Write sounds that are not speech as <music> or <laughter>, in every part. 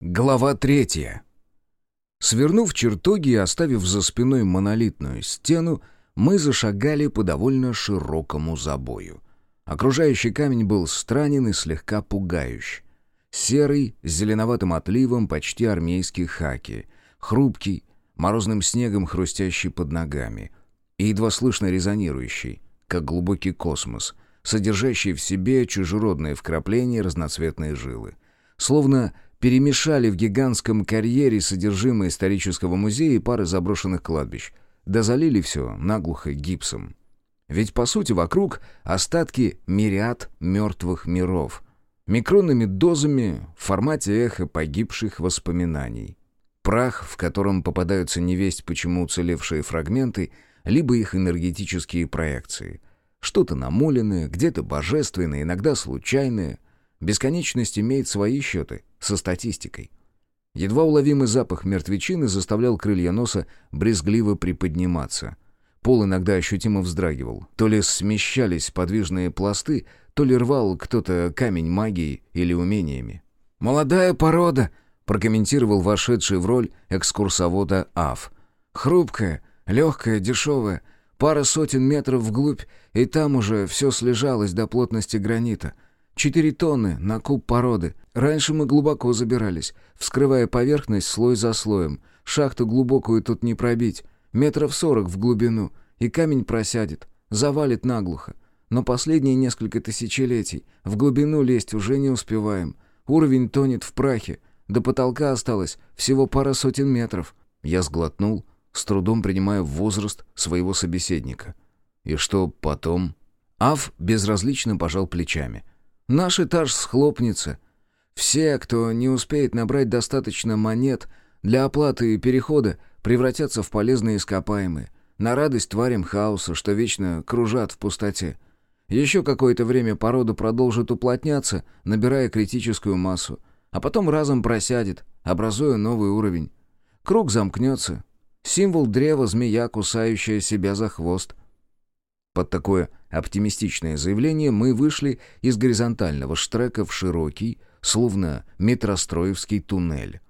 Глава третья. Свернув чертоги и оставив за спиной монолитную стену, мы зашагали по довольно широкому забою. Окружающий камень был странен и слегка пугающий. Серый, с зеленоватым отливом, почти армейский хаки. Хрупкий, морозным снегом хрустящий под ногами. И едва слышно резонирующий, как глубокий космос, содержащий в себе чужеродные вкрапления разноцветные жилы. Словно перемешали в гигантском карьере содержимое исторического музея и пары заброшенных кладбищ, да залили все наглухо гипсом. Ведь, по сути, вокруг остатки мириад мертвых миров, микронными дозами в формате эха погибших воспоминаний. Прах, в котором попадаются невесть почему уцелевшие фрагменты, либо их энергетические проекции. Что-то намоленное, где-то божественное, иногда случайное — Бесконечность имеет свои счеты со статистикой. Едва уловимый запах мертвечины заставлял крылья носа брезгливо приподниматься. Пол иногда ощутимо вздрагивал. То ли смещались подвижные пласты, то ли рвал кто-то камень магии или умениями. «Молодая порода», — прокомментировал вошедший в роль экскурсовода Аф. «Хрупкая, легкая, дешевая, пара сотен метров вглубь, и там уже все слежалось до плотности гранита». Четыре тонны на куб породы. Раньше мы глубоко забирались, вскрывая поверхность слой за слоем. Шахту глубокую тут не пробить. Метров сорок в глубину. И камень просядет. Завалит наглухо. Но последние несколько тысячелетий в глубину лезть уже не успеваем. Уровень тонет в прахе. До потолка осталось всего пара сотен метров. Я сглотнул, с трудом принимая возраст своего собеседника. И что потом? Ав безразлично пожал плечами. Наш этаж схлопнется. Все, кто не успеет набрать достаточно монет для оплаты и перехода, превратятся в полезные ископаемые, на радость тварям хаоса, что вечно кружат в пустоте. Еще какое-то время порода продолжит уплотняться, набирая критическую массу, а потом разом просядет, образуя новый уровень. Круг замкнется. Символ древа — змея, кусающая себя за хвост. Под такое оптимистичное заявление мы вышли из горизонтального штрека в широкий, словно метростроевский туннель.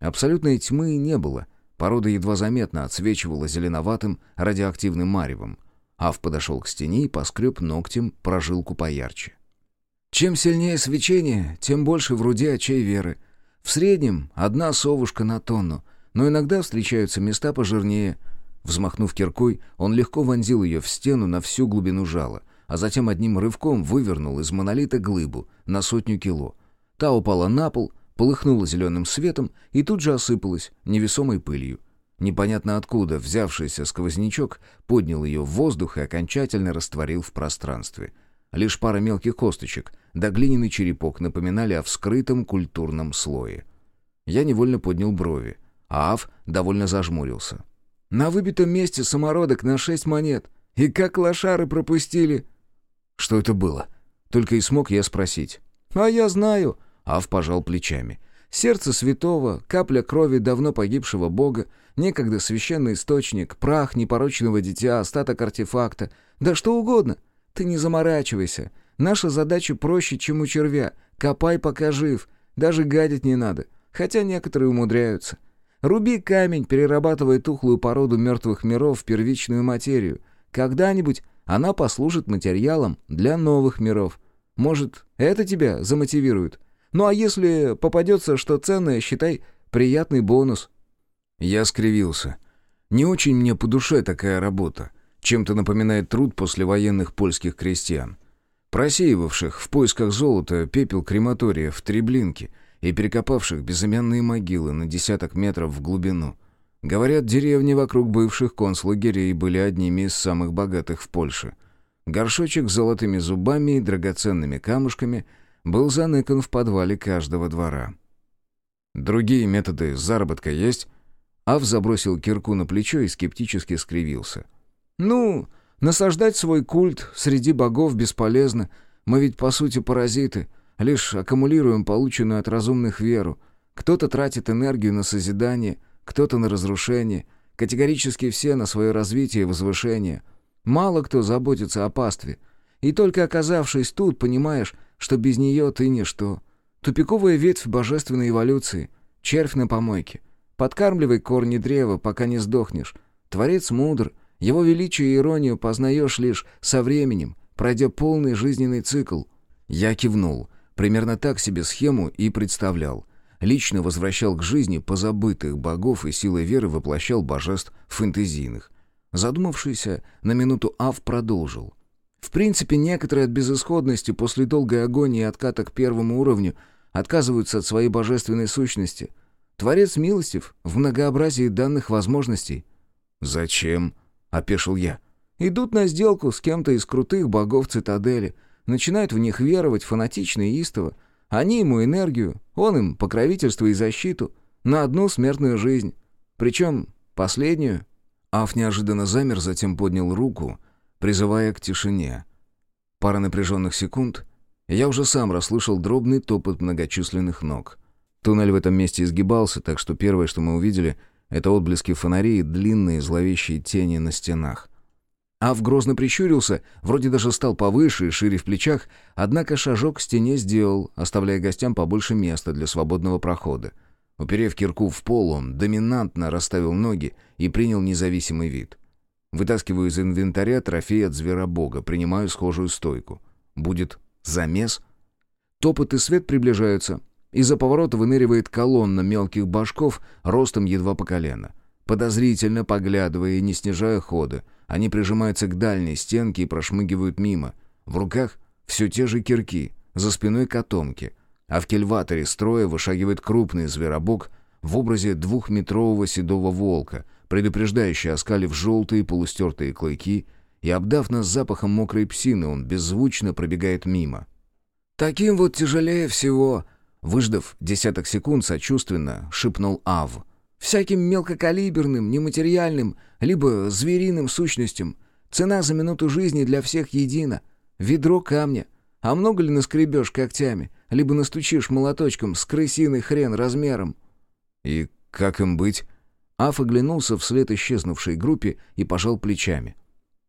Абсолютной тьмы не было. Порода едва заметно отсвечивала зеленоватым радиоактивным маревом. Ав подошел к стене и поскреб ногтем прожилку поярче. Чем сильнее свечение, тем больше в руде очей веры. В среднем одна совушка на тонну, но иногда встречаются места пожирнее — Взмахнув киркой, он легко вонзил ее в стену на всю глубину жала, а затем одним рывком вывернул из монолита глыбу на сотню кило. Та упала на пол, полыхнула зеленым светом и тут же осыпалась невесомой пылью. Непонятно откуда взявшийся сквознячок поднял ее в воздух и окончательно растворил в пространстве. Лишь пара мелких косточек да глиняный черепок напоминали о вскрытом культурном слое. Я невольно поднял брови, а Ав довольно зажмурился. На выбитом месте самородок на шесть монет. И как лошары пропустили!» «Что это было?» Только и смог я спросить. «А я знаю!» Ав пожал плечами. «Сердце святого, капля крови давно погибшего бога, некогда священный источник, прах непорочного дитя, остаток артефакта, да что угодно. Ты не заморачивайся. Наша задача проще, чем у червя. Копай, пока жив. Даже гадить не надо. Хотя некоторые умудряются. Руби камень, перерабатывая тухлую породу мертвых миров в первичную материю. Когда-нибудь она послужит материалом для новых миров. Может, это тебя замотивирует? Ну а если попадется что ценное, считай, приятный бонус». Я скривился. Не очень мне по душе такая работа. Чем-то напоминает труд послевоенных польских крестьян, просеивавших в поисках золота пепел крематория в Треблинке — и перекопавших безымянные могилы на десяток метров в глубину. Говорят, деревни вокруг бывших концлагерей были одними из самых богатых в Польше. Горшочек с золотыми зубами и драгоценными камушками был заныкан в подвале каждого двора. Другие методы заработка есть? Ав забросил кирку на плечо и скептически скривился. «Ну, насаждать свой культ среди богов бесполезно. Мы ведь, по сути, паразиты. Лишь аккумулируем полученную от разумных веру. Кто-то тратит энергию на созидание, кто-то на разрушение. Категорически все на свое развитие и возвышение. Мало кто заботится о пастве. И только оказавшись тут, понимаешь, что без нее ты ничто. Тупиковая ветвь божественной эволюции. червь на помойке. Подкармливай корни древа, пока не сдохнешь. Творец мудр, его величие и иронию познаешь лишь со временем, пройдя полный жизненный цикл». Я кивнул. Примерно так себе схему и представлял. Лично возвращал к жизни позабытых богов и силой веры воплощал божеств фэнтезийных. Задумавшийся, на минуту Ав продолжил. В принципе, некоторые от безысходности после долгой агонии и отката к первому уровню отказываются от своей божественной сущности. Творец милостив в многообразии данных возможностей. «Зачем?» — опешил я. «Идут на сделку с кем-то из крутых богов цитадели, начинают в них веровать фанатично и истово. Они ему энергию, он им покровительство и защиту на одну смертную жизнь. Причем последнюю». Аф неожиданно замер, затем поднял руку, призывая к тишине. Пара напряженных секунд, я уже сам расслышал дробный топот многочисленных ног. Туннель в этом месте изгибался, так что первое, что мы увидели, это отблески фонарей и длинные зловещие тени на стенах. Ав грозно прищурился, вроде даже стал повыше и шире в плечах, однако шажок к стене сделал, оставляя гостям побольше места для свободного прохода. Уперев кирку в пол, он доминантно расставил ноги и принял независимый вид. Вытаскиваю из инвентаря трофей от зверобога, принимаю схожую стойку. Будет замес? Топот и свет приближаются. Из-за поворота выныривает колонна мелких башков ростом едва по колено. Подозрительно поглядывая и не снижая хода, они прижимаются к дальней стенке и прошмыгивают мимо. В руках все те же кирки, за спиной котомки. А в кельваторе строя вышагивает крупный зверобок в образе двухметрового седого волка, предупреждающий, оскалив желтые полустертые клыки, и, обдав нас запахом мокрой псины, он беззвучно пробегает мимо. «Таким вот тяжелее всего!» Выждав десяток секунд, сочувственно шепнул Ав — Всяким мелкокалиберным, нематериальным, либо звериным сущностям. Цена за минуту жизни для всех едина. Ведро камня. А много ли наскребешь когтями? Либо настучишь молоточком с крысиный хрен размером? И как им быть? Аф оглянулся вслед исчезнувшей группе и пожал плечами.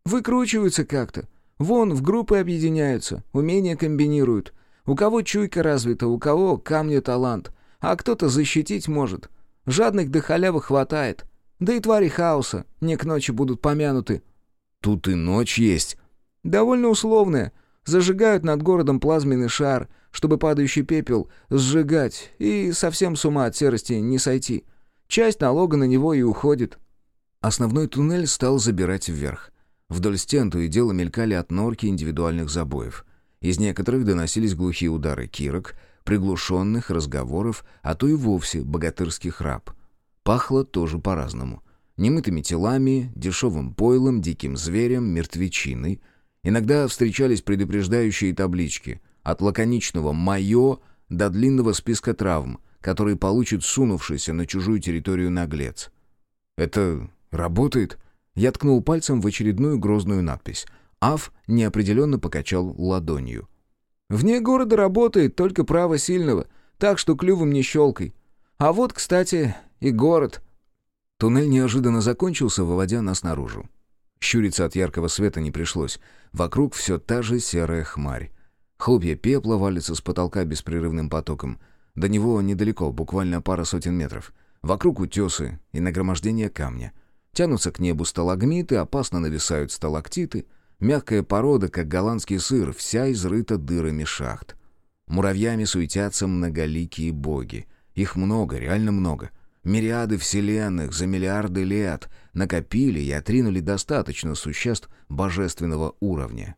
Выкручиваются как-то. Вон, в группы объединяются, умения комбинируют. У кого чуйка развита, у кого камня талант. А кто-то защитить может. Жадных до халявы хватает. Да и твари хаоса не к ночи будут помянуты». «Тут и ночь есть». «Довольно условная. Зажигают над городом плазменный шар, чтобы падающий пепел сжигать, и совсем с ума от серости не сойти. Часть налога на него и уходит». Основной туннель стал забирать вверх. Вдоль стен то и дело мелькали от норки индивидуальных забоев. Из некоторых доносились глухие удары кирок, приглушенных разговоров, а то и вовсе богатырский храп. Пахло тоже по-разному. Немытыми телами, дешевым пойлом, диким зверем, мертвечиной. Иногда встречались предупреждающие таблички. От лаконичного «моё» до длинного списка травм, которые получит сунувшийся на чужую территорию наглец. «Это работает?» Я ткнул пальцем в очередную грозную надпись. Аф неопределенно покачал ладонью. Вне города работает только право сильного, так что клювом не щелкай. А вот, кстати, и город». Туннель неожиданно закончился, выводя нас наружу. Щуриться от яркого света не пришлось. Вокруг все та же серая хмарь. Хлопья пепла валятся с потолка беспрерывным потоком. До него недалеко, буквально пара сотен метров. Вокруг утесы и нагромождение камня. Тянутся к небу сталагмиты, опасно нависают сталактиты. Мягкая порода, как голландский сыр, вся изрыта дырами шахт. Муравьями суетятся многоликие боги. Их много, реально много. Мириады вселенных за миллиарды лет накопили и отринули достаточно существ божественного уровня.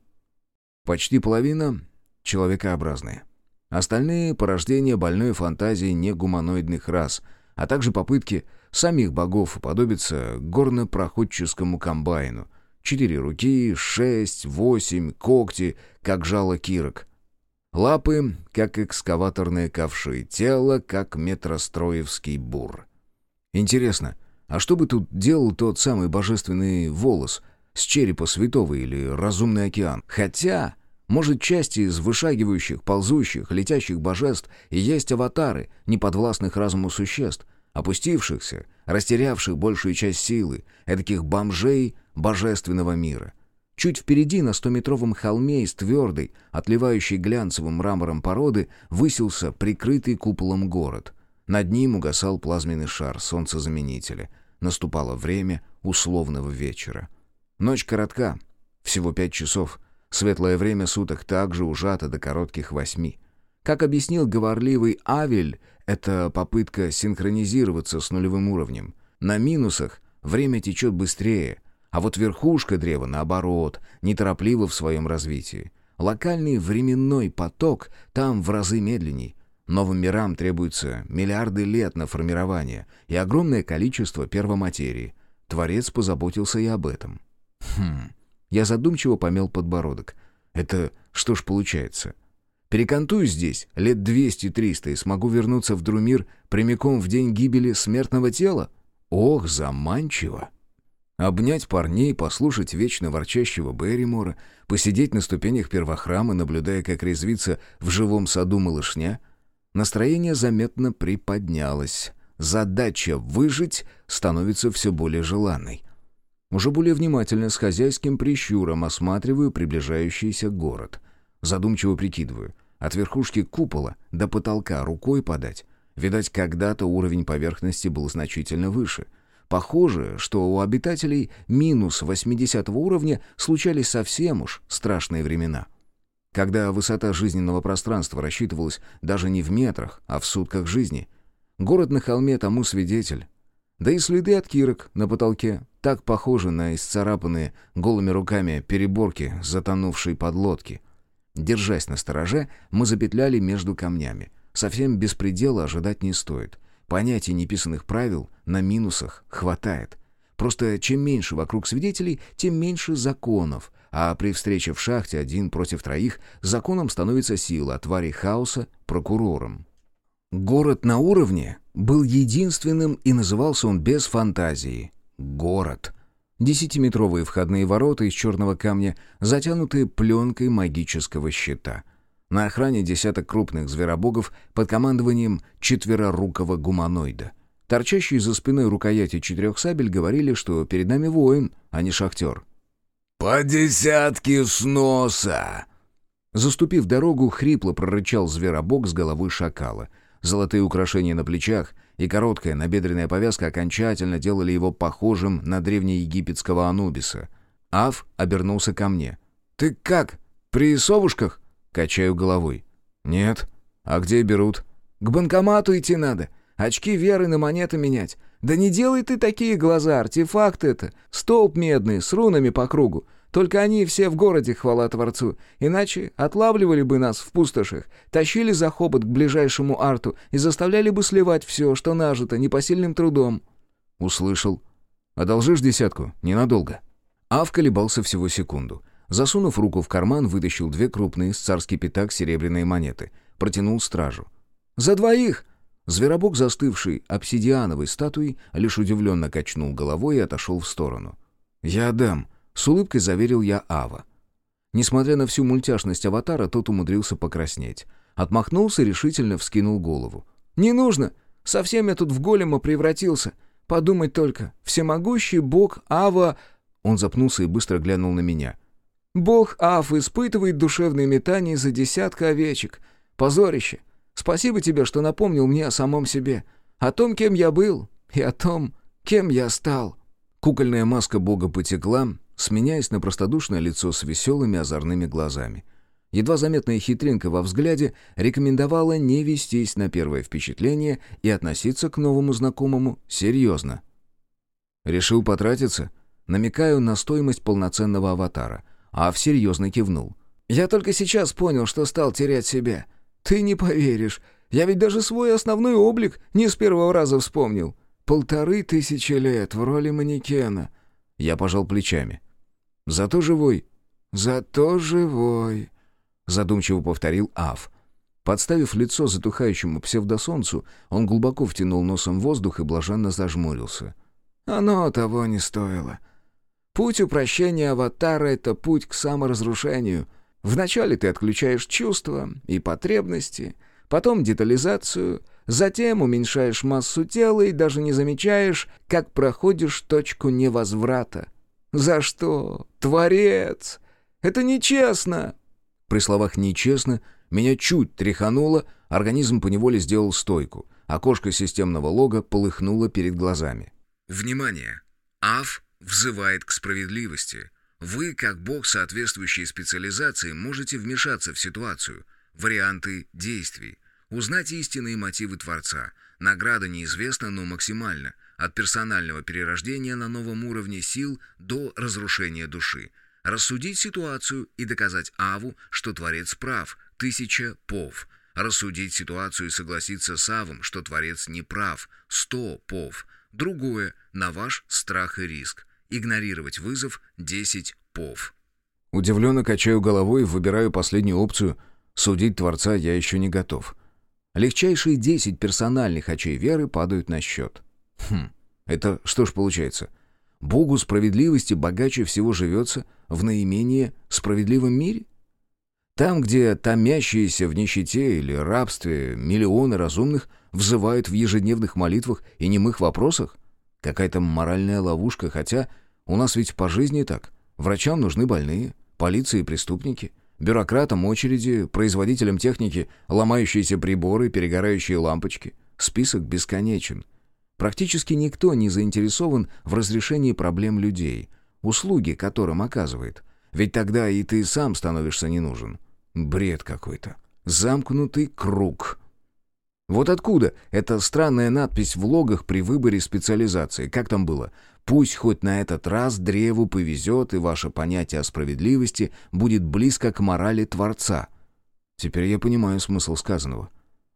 Почти половина — человекообразные. Остальные — порождения больной фантазии негуманоидных рас, а также попытки самих богов уподобиться горнопроходческому комбайну — Четыре руки, шесть, восемь, когти, как жало кирок. Лапы, как экскаваторные ковши, тело, как метростроевский бур. Интересно, а что бы тут делал тот самый божественный волос с черепа святого или разумный океан? Хотя, может, части из вышагивающих, ползущих, летящих божеств и есть аватары неподвластных разуму существ, опустившихся, растерявших большую часть силы, эдаких бомжей божественного мира. Чуть впереди, на стометровом холме из твердой, отливающей глянцевым мрамором породы, высился прикрытый куполом город. Над ним угасал плазменный шар солнцезаменителя. Наступало время условного вечера. Ночь коротка, всего пять часов. Светлое время суток также ужато до коротких восьми. Как объяснил говорливый Авель, это попытка синхронизироваться с нулевым уровнем. На минусах время течет быстрее, а вот верхушка древа, наоборот, неторопливо в своем развитии. Локальный временной поток там в разы медленней. Новым мирам требуется миллиарды лет на формирование и огромное количество первоматерии. Творец позаботился и об этом. Хм. Я задумчиво помел подбородок. Это что ж получается? Перекантую здесь лет 200-300 и смогу вернуться в Друмир прямиком в день гибели смертного тела? Ох, заманчиво! Обнять парней, послушать вечно ворчащего Берримора, посидеть на ступенях первохрама, наблюдая, как резвится в живом саду малышня. Настроение заметно приподнялось. Задача «выжить» становится все более желанной. Уже более внимательно, с хозяйским прищуром осматриваю приближающийся город. Задумчиво прикидываю. От верхушки купола до потолка рукой подать. Видать, когда-то уровень поверхности был значительно выше — Похоже, что у обитателей минус 80 уровня случались совсем уж страшные времена. Когда высота жизненного пространства рассчитывалась даже не в метрах, а в сутках жизни. Город на холме тому свидетель. Да и следы от кирок на потолке так похожи на исцарапанные голыми руками переборки затонувшей подлодки. Держась на стороже, мы запетляли между камнями. Совсем без предела ожидать не стоит — Понятий неписанных правил на минусах хватает. Просто чем меньше вокруг свидетелей, тем меньше законов, а при встрече в шахте один против троих законом становится сила, а твари хаоса — прокурором. Город на уровне был единственным и назывался он без фантазии — город. Десятиметровые входные ворота из черного камня, затянутые пленкой магического щита — на охране десяток крупных зверобогов под командованием четверорукого гуманоида. Торчащие за спиной рукояти четырех сабель говорили, что перед нами воин, а не шахтер. «По десятке с носа!» Заступив дорогу, хрипло прорычал зверобог с головы шакала. Золотые украшения на плечах и короткая набедренная повязка окончательно делали его похожим на древнеегипетского Анубиса. Ав обернулся ко мне. «Ты как, при совушках?» Качаю головой. «Нет. А где берут?» «К банкомату идти надо. Очки веры на монеты менять. Да не делай ты такие глаза, артефакт это. Столб медный, с рунами по кругу. Только они все в городе, хвала Творцу. Иначе отлавливали бы нас в пустошах, тащили за хобот к ближайшему арту и заставляли бы сливать все, что нажито, непосильным трудом». «Услышал. Одолжишь десятку? Ненадолго». Ав колебался всего секунду. Засунув руку в карман, вытащил две крупные с царский пятак серебряные монеты. Протянул стражу. «За двоих!» Зверобок, застывший обсидиановой статуей, лишь удивленно качнул головой и отошел в сторону. «Я отдам», — с улыбкой заверил я Ава. Несмотря на всю мультяшность аватара, тот умудрился покраснеть. Отмахнулся и решительно вскинул голову. «Не нужно! Совсем я тут в голема превратился. Подумать только, всемогущий бог Ава...» Он запнулся и быстро глянул на меня — Бог Аф испытывает душевные метания за десятка овечек. Позорище. Спасибо тебе, что напомнил мне о самом себе. О том, кем я был, и о том, кем я стал». Кукольная маска бога потекла, сменяясь на простодушное лицо с веселыми озорными глазами. Едва заметная хитринка во взгляде рекомендовала не вестись на первое впечатление и относиться к новому знакомому серьезно. «Решил потратиться?» Намекаю на стоимость полноценного аватара — а всерьезно кивнул. «Я только сейчас понял, что стал терять себя. Ты не поверишь, я ведь даже свой основной облик не с первого раза вспомнил. Полторы тысячи лет в роли манекена». Я пожал плечами. «Зато живой». «Зато живой», — задумчиво повторил Аф. Подставив лицо затухающему псевдосолнцу, он глубоко втянул носом воздух и блаженно зажмурился. «Оно того не стоило. Путь упрощения аватара — это путь к саморазрушению. Вначале ты отключаешь чувства и потребности, потом детализацию, затем уменьшаешь массу тела и даже не замечаешь, как проходишь точку невозврата. За что? Творец! Это нечестно!» При словах «нечестно» меня чуть тряхануло, организм поневоле сделал стойку. Окошко системного лога полыхнуло перед глазами. Внимание! АФ взывает к справедливости. Вы, как бог соответствующей специализации, можете вмешаться в ситуацию. Варианты действий. Узнать истинные мотивы Творца. Награда неизвестна, но максимальна. От персонального перерождения на новом уровне сил до разрушения души. Рассудить ситуацию и доказать Аву, что Творец прав. Тысяча пов. Рассудить ситуацию и согласиться с Авом, что Творец не прав. Сто пов. Другое – на ваш страх и риск. Игнорировать вызов – 10 пов. Удивленно качаю головой и выбираю последнюю опцию. Судить Творца я еще не готов. Легчайшие 10 персональных очей веры падают на счет. Хм, это что ж получается? Богу справедливости богаче всего живется в наименее справедливом мире? Там, где томящиеся в нищете или рабстве миллионы разумных взывают в ежедневных молитвах и немых вопросах? Какая-то моральная ловушка, хотя у нас ведь по жизни так. Врачам нужны больные, полиции преступники, бюрократам очереди, производителям техники ломающиеся приборы, перегорающие лампочки. Список бесконечен. Практически никто не заинтересован в разрешении проблем людей, услуги которым оказывает. Ведь тогда и ты сам становишься не нужен. Бред какой-то. Замкнутый круг. Вот откуда эта странная надпись в логах при выборе специализации? Как там было? Пусть хоть на этот раз древу повезет, и ваше понятие о справедливости будет близко к морали Творца. Теперь я понимаю смысл сказанного.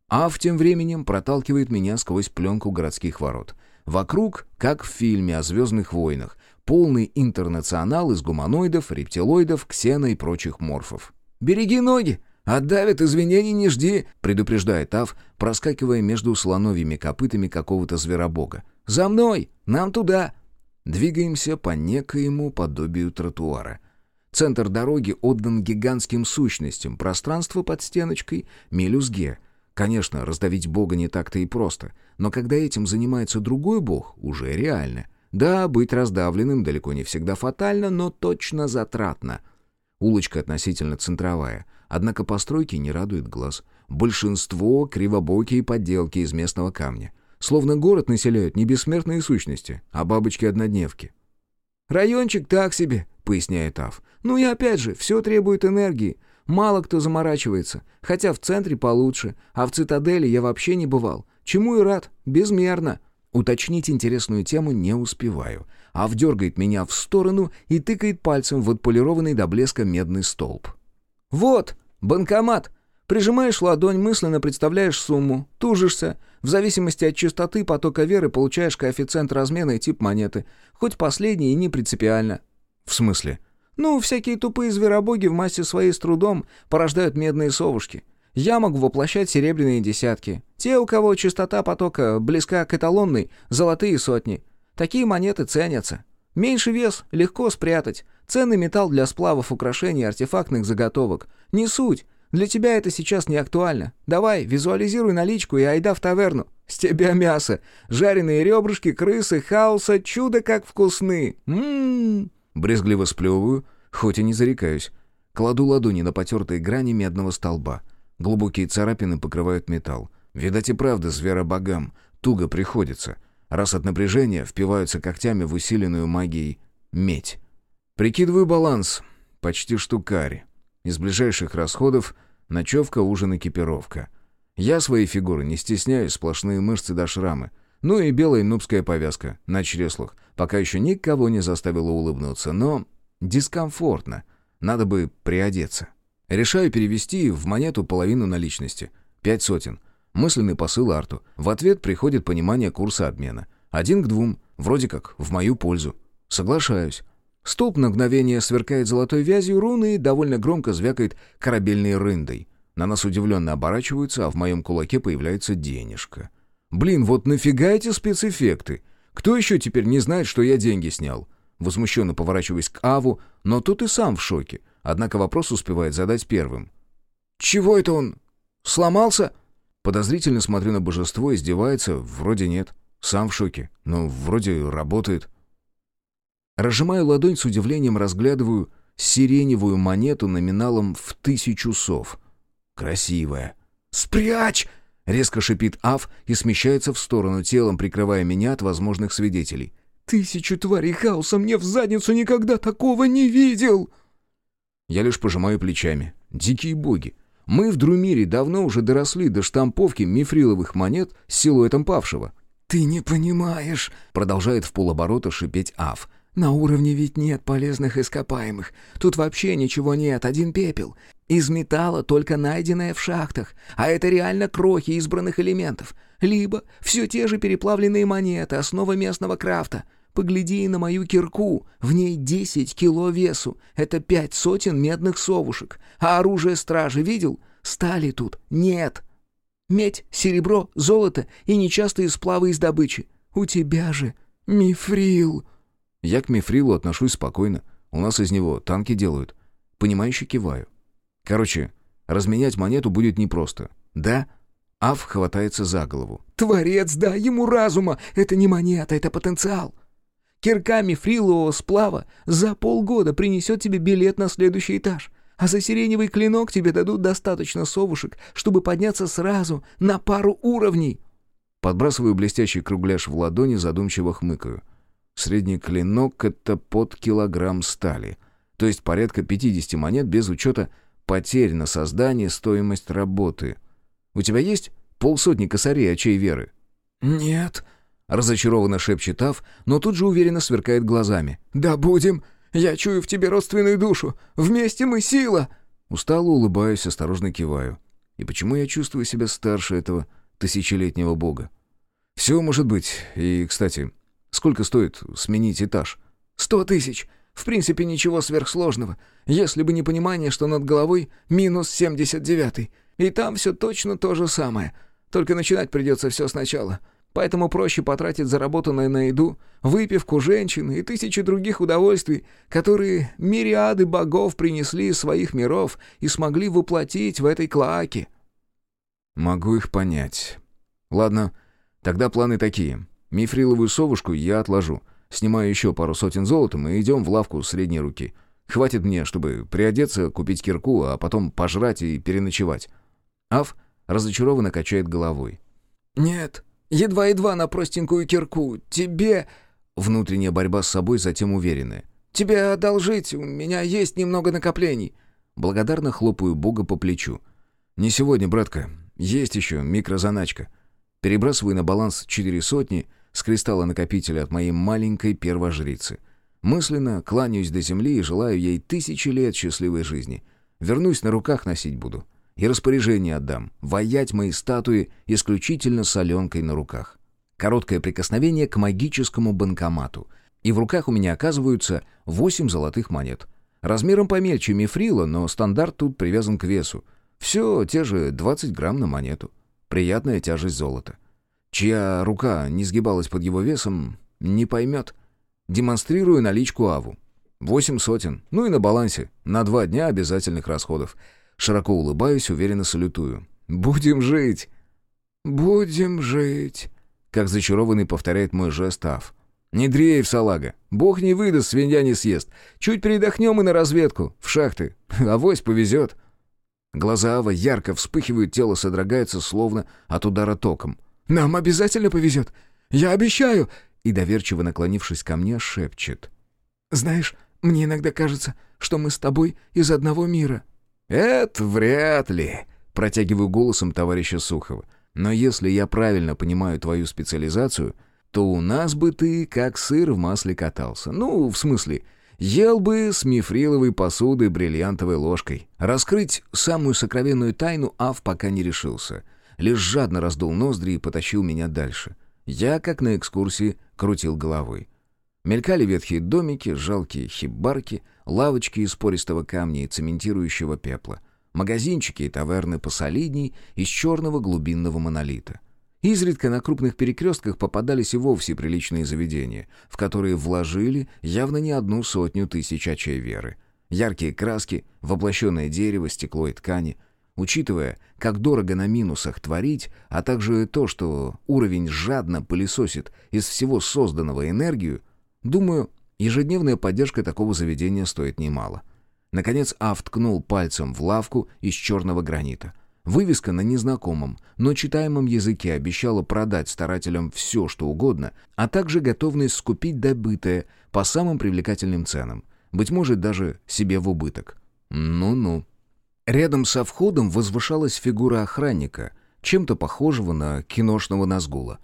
Ав тем временем проталкивает меня сквозь пленку городских ворот. Вокруг, как в фильме о «Звездных войнах», полный интернационал из гуманоидов, рептилоидов, ксена и прочих морфов. «Береги ноги! Отдавят, извинений не жди!» — предупреждает Ав, проскакивая между слоновьими копытами какого-то зверобога. «За мной! Нам туда!» Двигаемся по некоему подобию тротуара. Центр дороги отдан гигантским сущностям, пространство под стеночкой — мелюзге — Конечно, раздавить Бога не так-то и просто, но когда этим занимается другой Бог, уже реально. Да, быть раздавленным далеко не всегда фатально, но точно затратно. Улочка относительно центровая, однако постройки не радуют глаз. Большинство — кривобокие подделки из местного камня. Словно город населяют не бессмертные сущности, а бабочки-однодневки. «Райончик так себе», — поясняет Аф. «Ну и опять же, все требует энергии. Мало кто заморачивается, хотя в центре получше, а в цитадели я вообще не бывал. Чему и рад, безмерно. Уточнить интересную тему не успеваю. а дергает меня в сторону и тыкает пальцем в отполированный до блеска медный столб. «Вот, банкомат!» Прижимаешь ладонь, мысленно представляешь сумму, тужишься. В зависимости от частоты потока веры получаешь коэффициент размена и тип монеты. Хоть последний и не принципиально. В смысле? Ну, всякие тупые зверобоги в массе своей с трудом порождают медные совушки. Я могу воплощать серебряные десятки. Те, у кого частота потока близка к эталонной, золотые сотни. Такие монеты ценятся. Меньший вес, легко спрятать. Ценный металл для сплавов, украшений, артефактных заготовок. Не суть. Для тебя это сейчас не актуально. Давай, визуализируй наличку и айда в таверну. С тебя мясо. Жареные ребрышки, крысы, хаоса, чудо как вкусны. Ммм. Брезгливо сплевываю, хоть и не зарекаюсь. Кладу ладони на потертые грани медного столба. Глубокие царапины покрывают металл. Видать и правда зверобогам туго приходится, раз от напряжения впиваются когтями в усиленную магией медь. Прикидываю баланс. Почти штукарь. Из ближайших расходов ночевка, ужин, экипировка. Я своей фигуры не стесняюсь, сплошные мышцы до шрамы. Ну и белая нубская повязка на чреслах. Пока еще никого не заставила улыбнуться, но дискомфортно. Надо бы приодеться. Решаю перевести в монету половину наличности. Пять сотен. Мысленный посыл Арту. В ответ приходит понимание курса обмена. Один к двум. Вроде как в мою пользу. Соглашаюсь. Столб на мгновение сверкает золотой вязью руны и довольно громко звякает корабельной рындой. На нас удивленно оборачиваются, а в моем кулаке появляется денежка. Блин, вот нафига эти спецэффекты? Кто еще теперь не знает, что я деньги снял? Возмущенно поворачиваясь к Аву, но тут и сам в шоке. Однако вопрос успевает задать первым. «Чего это он? Сломался?» Подозрительно смотрю на божество, издевается, вроде нет. Сам в шоке, но вроде работает. Разжимаю ладонь с удивлением, разглядываю сиреневую монету номиналом в тысячу сов. Красивая. «Спрячь!» Резко шипит Аф и смещается в сторону телом, прикрывая меня от возможных свидетелей. «Тысячу тварей хаоса мне в задницу никогда такого не видел!» Я лишь пожимаю плечами. Дикие боги. Мы в Друмире давно уже доросли до штамповки мифриловых монет с силуэтом павшего. «Ты не понимаешь», — продолжает в полоборота шипеть Аф. «На уровне ведь нет полезных ископаемых. Тут вообще ничего нет, один пепел. Из металла только найденное в шахтах, а это реально крохи избранных элементов. Либо все те же переплавленные монеты, основа местного крафта. Погляди на мою кирку, в ней 10 кило весу. Это пять сотен медных совушек. А оружие стражи видел? Стали тут нет. Медь, серебро, золото и нечастые сплавы из добычи. У тебя же мифрил. Я к мифрилу отношусь спокойно. У нас из него танки делают. Понимающе киваю. Короче, разменять монету будет непросто. Да? Ав хватается за голову. «Творец, да, ему разума! Это не монета, это потенциал! Кирками фрилового сплава за полгода принесет тебе билет на следующий этаж, а за сиреневый клинок тебе дадут достаточно совушек, чтобы подняться сразу на пару уровней!» Подбрасываю блестящий кругляш в ладони, задумчиво хмыкаю. Средний клинок — это под килограмм стали, то есть порядка 50 монет без учета потерь на создание, стоимость работы — у тебя есть полсотни косарей очей веры?» «Нет», — разочарованно шепчет Ав, но тут же уверенно сверкает глазами. «Да будем! Я чую в тебе родственную душу! Вместе мы сила!» Устало улыбаюсь, осторожно киваю. И почему я чувствую себя старше этого тысячелетнего бога? Все может быть. И, кстати, сколько стоит сменить этаж? «Сто тысяч!» В принципе, ничего сверхсложного, если бы не понимание, что над головой минус семьдесят девятый. И там все точно то же самое. Только начинать придется все сначала. Поэтому проще потратить заработанное на еду, выпивку женщин и тысячи других удовольствий, которые мириады богов принесли из своих миров и смогли воплотить в этой клоаке. Могу их понять. Ладно, тогда планы такие. Мифриловую совушку я отложу. Снимаю еще пару сотен золотом и идем в лавку средней руки. Хватит мне, чтобы приодеться, купить кирку, а потом пожрать и переночевать. Аф разочарованно качает головой. «Нет, едва-едва на простенькую кирку. Тебе...» Внутренняя борьба с собой, затем уверенная. «Тебе одолжить, у меня есть немного накоплений». Благодарно хлопаю Бога по плечу. «Не сегодня, братка. Есть еще микрозаначка. Перебрасываю на баланс четыре сотни с кристалла накопителя от моей маленькой первожрицы. Мысленно кланяюсь до земли и желаю ей тысячи лет счастливой жизни. Вернусь на руках носить буду и распоряжение отдам. Воять мои статуи исключительно соленкой на руках. Короткое прикосновение к магическому банкомату. И в руках у меня оказываются восемь золотых монет. Размером помельче мифрила, но стандарт тут привязан к весу. Все те же 20 грамм на монету. Приятная тяжесть золота. Чья рука не сгибалась под его весом, не поймет. Демонстрирую наличку Аву. Восемь сотен. Ну и на балансе. На два дня обязательных расходов. Широко улыбаюсь, уверенно салютую. «Будем жить!» «Будем жить!» Как зачарованный повторяет мой жест Аф. «Не дрейф, салага! Бог не выдаст, свинья не съест! Чуть передохнем и на разведку, в шахты! <laughs> Авось повезет!» Глаза Ава ярко вспыхивают, тело содрогается, словно от удара током. «Нам обязательно повезет! Я обещаю!» И доверчиво наклонившись ко мне, шепчет. «Знаешь, мне иногда кажется, что мы с тобой из одного мира». «Это вряд ли», — протягиваю голосом товарища Сухова. «Но если я правильно понимаю твою специализацию, то у нас бы ты как сыр в масле катался. Ну, в смысле, ел бы с мифриловой посудой бриллиантовой ложкой. Раскрыть самую сокровенную тайну Ав пока не решился. Лишь жадно раздул ноздри и потащил меня дальше. Я, как на экскурсии, крутил головой. Мелькали ветхие домики, жалкие хибарки, лавочки из пористого камня и цементирующего пепла, магазинчики и таверны посолидней из черного глубинного монолита. Изредка на крупных перекрестках попадались и вовсе приличные заведения, в которые вложили явно не одну сотню тысяч очей веры. Яркие краски, воплощенное дерево, стекло и ткани. Учитывая, как дорого на минусах творить, а также то, что уровень жадно пылесосит из всего созданного энергию, Думаю, ежедневная поддержка такого заведения стоит немало. Наконец Аф ткнул пальцем в лавку из черного гранита. Вывеска на незнакомом, но читаемом языке обещала продать старателям все, что угодно, а также готовность скупить добытое по самым привлекательным ценам. Быть может, даже себе в убыток. Ну-ну. Рядом со входом возвышалась фигура охранника, чем-то похожего на киношного Назгула.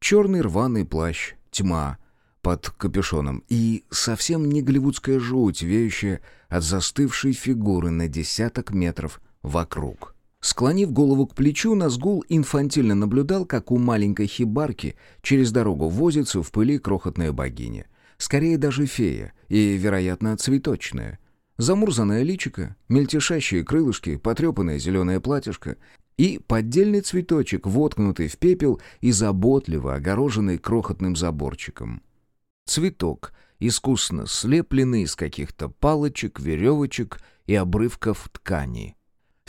Черный рваный плащ, тьма под капюшоном и совсем не голливудская жуть, веющая от застывшей фигуры на десяток метров вокруг. Склонив голову к плечу, Назгул инфантильно наблюдал, как у маленькой хибарки через дорогу возится в пыли крохотная богиня. Скорее даже фея, и, вероятно, цветочная. Замурзанное личико, мельтешащие крылышки, потрепанное зеленое платьишко и поддельный цветочек, воткнутый в пепел и заботливо огороженный крохотным заборчиком. Цветок, искусно слепленный из каких-то палочек, веревочек и обрывков ткани —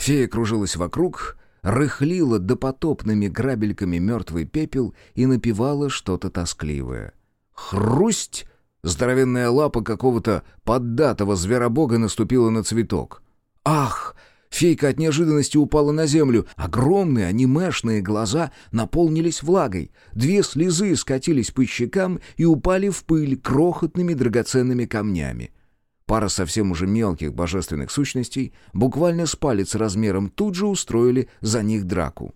Фея кружилась вокруг, рыхлила допотопными грабельками мертвый пепел и напевала что-то тоскливое. «Хрусть!» Здоровенная лапа какого-то поддатого зверобога наступила на цветок. «Ах!» Фейка от неожиданности упала на землю. Огромные анимешные глаза наполнились влагой. Две слезы скатились по щекам и упали в пыль крохотными драгоценными камнями. Пара совсем уже мелких божественных сущностей буквально с палец размером тут же устроили за них драку.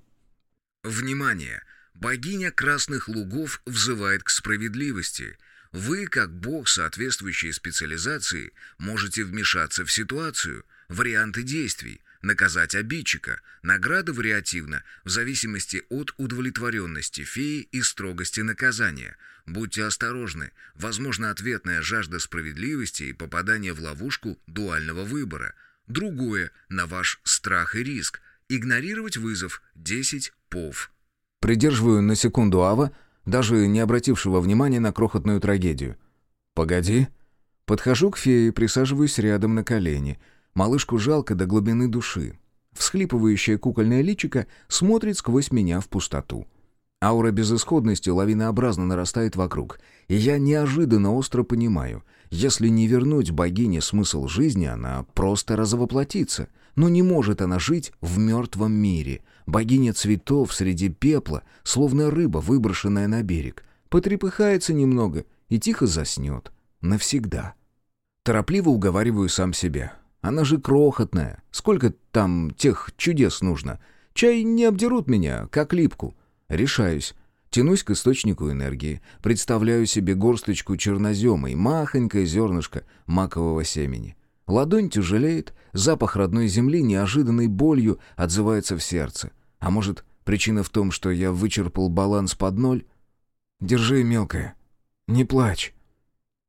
«Внимание! Богиня Красных Лугов взывает к справедливости. Вы, как бог соответствующей специализации, можете вмешаться в ситуацию, варианты действий, наказать обидчика. Награда вариативна в зависимости от удовлетворенности феи и строгости наказания. Будьте осторожны, возможно ответная жажда справедливости и попадание в ловушку дуального выбора. Другое на ваш страх и риск. Игнорировать вызов 10 пов. Придерживаю на секунду Ава, даже не обратившего внимания на крохотную трагедию. «Погоди». Подхожу к фее, присаживаюсь рядом на колени. Малышку жалко до глубины души. Всхлипывающее кукольное личико смотрит сквозь меня в пустоту. Аура безысходности лавинообразно нарастает вокруг, и я неожиданно остро понимаю, если не вернуть богине смысл жизни, она просто разовоплотится. Но не может она жить в мертвом мире. Богиня цветов среди пепла, словно рыба, выброшенная на берег. Потрепыхается немного и тихо заснет. Навсегда. Торопливо уговариваю сам себя. Она же крохотная. Сколько там тех чудес нужно? Чай не обдерут меня, как липку. Решаюсь. Тянусь к источнику энергии, представляю себе горсточку чернозема и махонькое зернышко макового семени. Ладонь тяжелеет, запах родной земли неожиданной болью отзывается в сердце. А может, причина в том, что я вычерпал баланс под ноль? Держи, мелкая. Не плачь.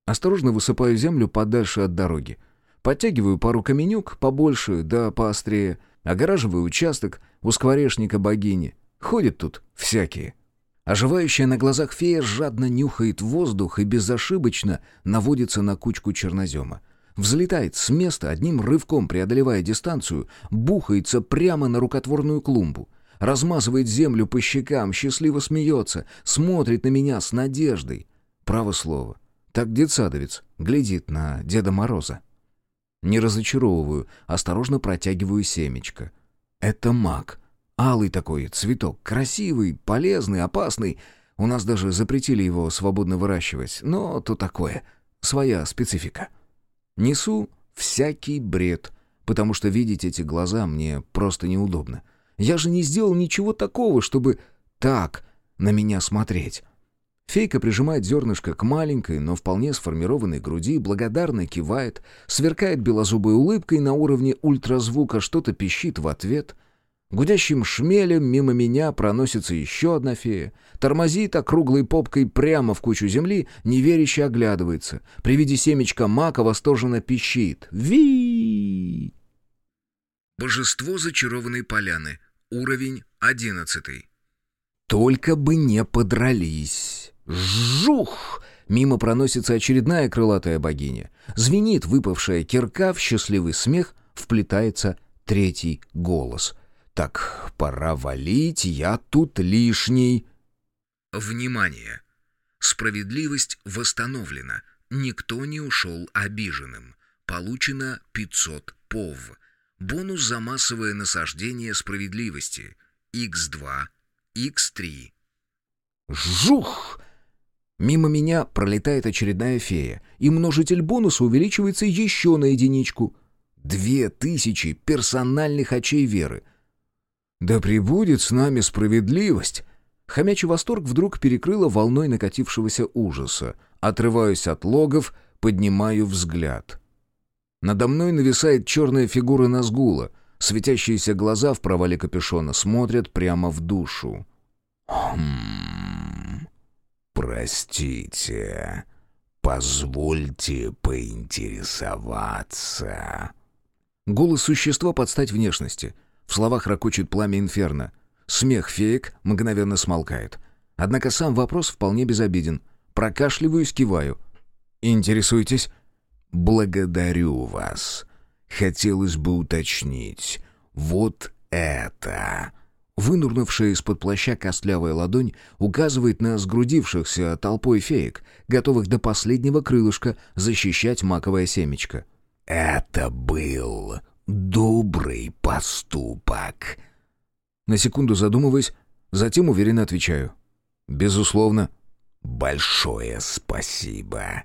Осторожно высыпаю землю подальше от дороги. Подтягиваю пару каменюк, побольше да поострее, огораживаю участок у скворечника богини. Ходят тут всякие. Оживающая на глазах фея жадно нюхает воздух и безошибочно наводится на кучку чернозема. Взлетает с места, одним рывком преодолевая дистанцию, бухается прямо на рукотворную клумбу. Размазывает землю по щекам, счастливо смеется, смотрит на меня с надеждой. Право слово. Так детсадовец глядит на Деда Мороза. Не разочаровываю, осторожно протягиваю семечко. Это маг. Алый такой цветок, красивый, полезный, опасный. У нас даже запретили его свободно выращивать, но то такое. Своя специфика. Несу всякий бред, потому что видеть эти глаза мне просто неудобно. Я же не сделал ничего такого, чтобы так на меня смотреть. Фейка прижимает зернышко к маленькой, но вполне сформированной груди, благодарно кивает, сверкает белозубой улыбкой на уровне ультразвука, что-то пищит в ответ — Гудящим шмелем мимо меня проносится еще одна фея. Тормозит округлой попкой прямо в кучу земли, неверяще оглядывается. При виде семечка мака восторженно пищит. ви Божество зачарованной поляны. Уровень одиннадцатый. Только бы не подрались. Жух! Мимо проносится очередная крылатая богиня. Звенит выпавшая кирка, в счастливый смех вплетается третий голос — «Так, пора валить, я тут лишний». Внимание! Справедливость восстановлена. Никто не ушел обиженным. Получено 500 пов. Бонус за массовое насаждение справедливости. X2, X3. Жух! Мимо меня пролетает очередная фея, и множитель бонуса увеличивается еще на единичку. Две тысячи персональных очей веры. Да пребудет с нами справедливость! Хомячий восторг вдруг перекрыло волной накатившегося ужаса. Отрываюсь от логов, поднимаю взгляд. Надо мной нависает черная фигура Назгула. Светящиеся глаза в провале капюшона смотрят прямо в душу. «Хм... Простите, позвольте поинтересоваться». Голос существа под стать внешности. В словах ракочет пламя инферно. Смех феек мгновенно смолкает. Однако сам вопрос вполне безобиден. Прокашливаюсь, киваю. «Интересуетесь?» «Благодарю вас. Хотелось бы уточнить. Вот это...» Вынурнувшая из-под плаща костлявая ладонь указывает на сгрудившихся толпой феек, готовых до последнего крылышка защищать маковое семечко. «Это был добрый поступок». На секунду задумываясь, затем уверенно отвечаю. «Безусловно». «Большое спасибо.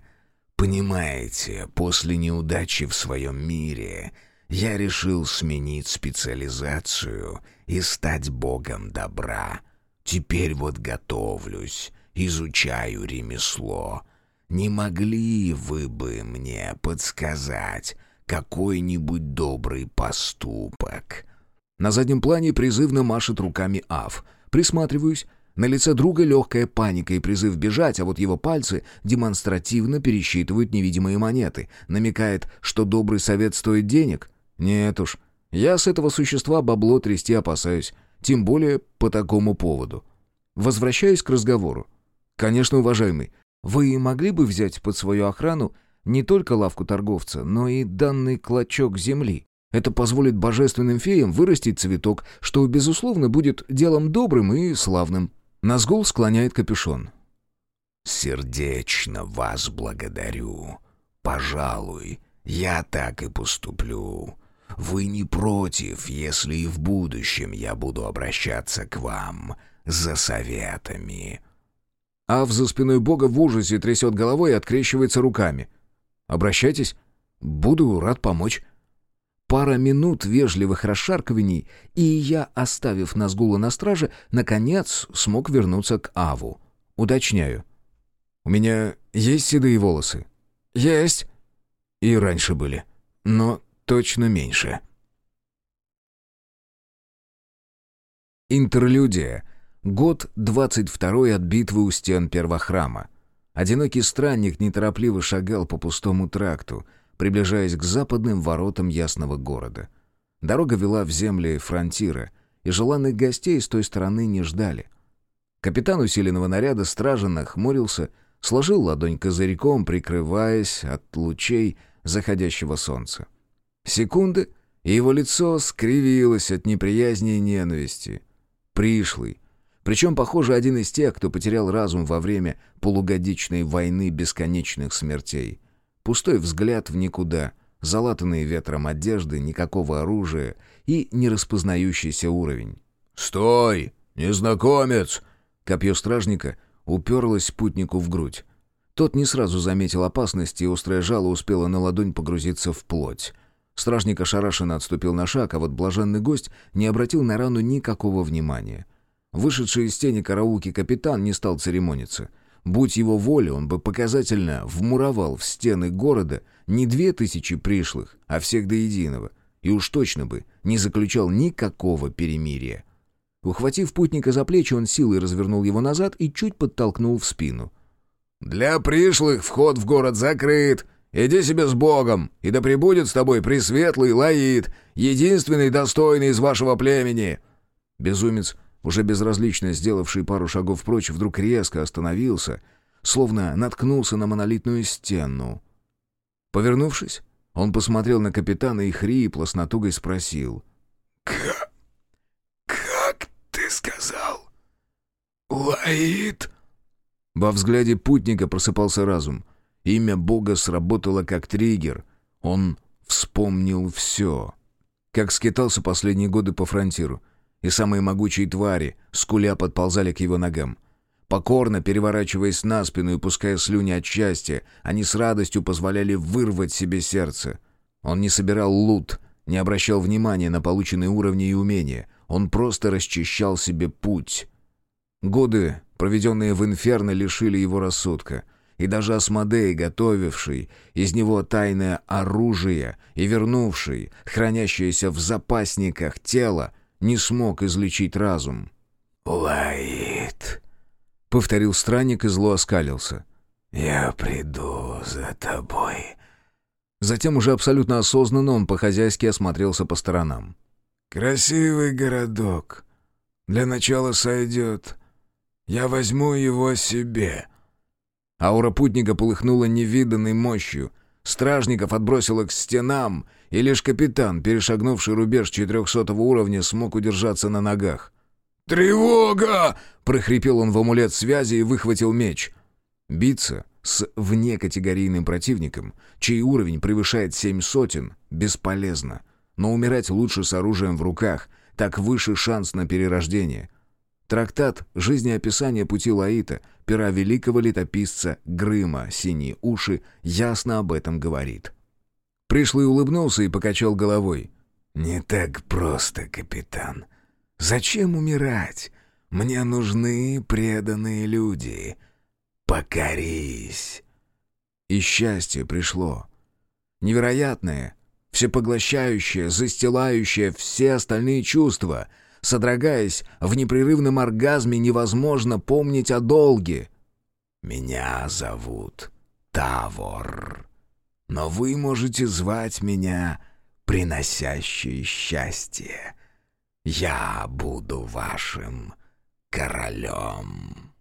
Понимаете, после неудачи в своем мире я решил сменить специализацию и стать богом добра. Теперь вот готовлюсь, изучаю ремесло. Не могли вы бы мне подсказать какой-нибудь добрый поступок?» На заднем плане призывно машет руками Аф. Присматриваюсь. На лице друга легкая паника и призыв бежать, а вот его пальцы демонстративно пересчитывают невидимые монеты. Намекает, что добрый совет стоит денег. Нет уж, я с этого существа бабло трясти опасаюсь. Тем более по такому поводу. Возвращаюсь к разговору. «Конечно, уважаемый, вы могли бы взять под свою охрану не только лавку торговца, но и данный клочок земли?» Это позволит божественным феям вырастить цветок, что, безусловно, будет делом добрым и славным. Назгул склоняет капюшон. «Сердечно вас благодарю. Пожалуй, я так и поступлю. Вы не против, если и в будущем я буду обращаться к вам за советами». Ав за спиной бога в ужасе трясет головой и открещивается руками. «Обращайтесь. Буду рад помочь». Пара минут вежливых расшаркиваний, и я, оставив Назгула на страже, наконец смог вернуться к Аву. Уточняю. «У меня есть седые волосы?» «Есть». И раньше были, но точно меньше. Интерлюдия. Год 22 от битвы у стен Первохрама. Одинокий странник неторопливо шагал по пустому тракту — приближаясь к западным воротам ясного города. Дорога вела в земли фронтира, и желанных гостей с той стороны не ждали. Капитан усиленного наряда стража нахмурился, сложил ладонь козырьком, прикрываясь от лучей заходящего солнца. Секунды, и его лицо скривилось от неприязни и ненависти. Пришлый. Причем, похоже, один из тех, кто потерял разум во время полугодичной войны бесконечных смертей. Пустой взгляд в никуда, залатанные ветром одежды, никакого оружия и нераспознающийся уровень. «Стой! Незнакомец!» Копье стражника уперлось спутнику в грудь. Тот не сразу заметил опасности, и острое жало успело на ладонь погрузиться в плоть. Стражник ошарашенно отступил на шаг, а вот блаженный гость не обратил на рану никакого внимания. Вышедший из тени караулки капитан не стал церемониться — Будь его воля, он бы показательно вмуровал в стены города не две тысячи пришлых, а всех до единого, и уж точно бы не заключал никакого перемирия. Ухватив путника за плечи, он силой развернул его назад и чуть подтолкнул в спину. «Для пришлых вход в город закрыт. Иди себе с Богом, и да пребудет с тобой пресветлый Лаид, единственный достойный из вашего племени!» Безумец уже безразлично сделавший пару шагов прочь, вдруг резко остановился, словно наткнулся на монолитную стену. Повернувшись, он посмотрел на капитана и хрипло с натугой спросил. «Как... как ты сказал? Лаид?» Во взгляде путника просыпался разум. Имя Бога сработало как триггер. Он вспомнил все. как скитался последние годы по фронтиру, и самые могучие твари, скуля, подползали к его ногам. Покорно переворачиваясь на спину и пуская слюни от счастья, они с радостью позволяли вырвать себе сердце. Он не собирал лут, не обращал внимания на полученные уровни и умения. Он просто расчищал себе путь. Годы, проведенные в инферно, лишили его рассудка. И даже Асмодей, готовивший из него тайное оружие и вернувший, хранящееся в запасниках тело, не смог излечить разум. «Лаид», — повторил странник и зло оскалился. «Я приду за тобой». Затем уже абсолютно осознанно он по-хозяйски осмотрелся по сторонам. «Красивый городок. Для начала сойдет. Я возьму его себе». Аура путника полыхнула невиданной мощью. Стражников отбросило к стенам, и лишь капитан, перешагнувший рубеж 400 уровня, смог удержаться на ногах. «Тревога!» — прохрипел он в амулет связи и выхватил меч. Биться с внекатегорийным противником, чей уровень превышает семь сотен, бесполезно. Но умирать лучше с оружием в руках, так выше шанс на перерождение. Трактат «Жизнеописание пути Лаита» пера великого летописца Грыма «Синие уши» ясно об этом говорит. Пришлый улыбнулся и покачал головой. «Не так просто, капитан. Зачем умирать? Мне нужны преданные люди. Покорись!» И счастье пришло. Невероятное, всепоглощающее, застилающее все остальные чувства — Содрогаясь в непрерывном оргазме, невозможно помнить о долге. «Меня зовут Тавор, но вы можете звать меня приносящее счастье. Я буду вашим королем».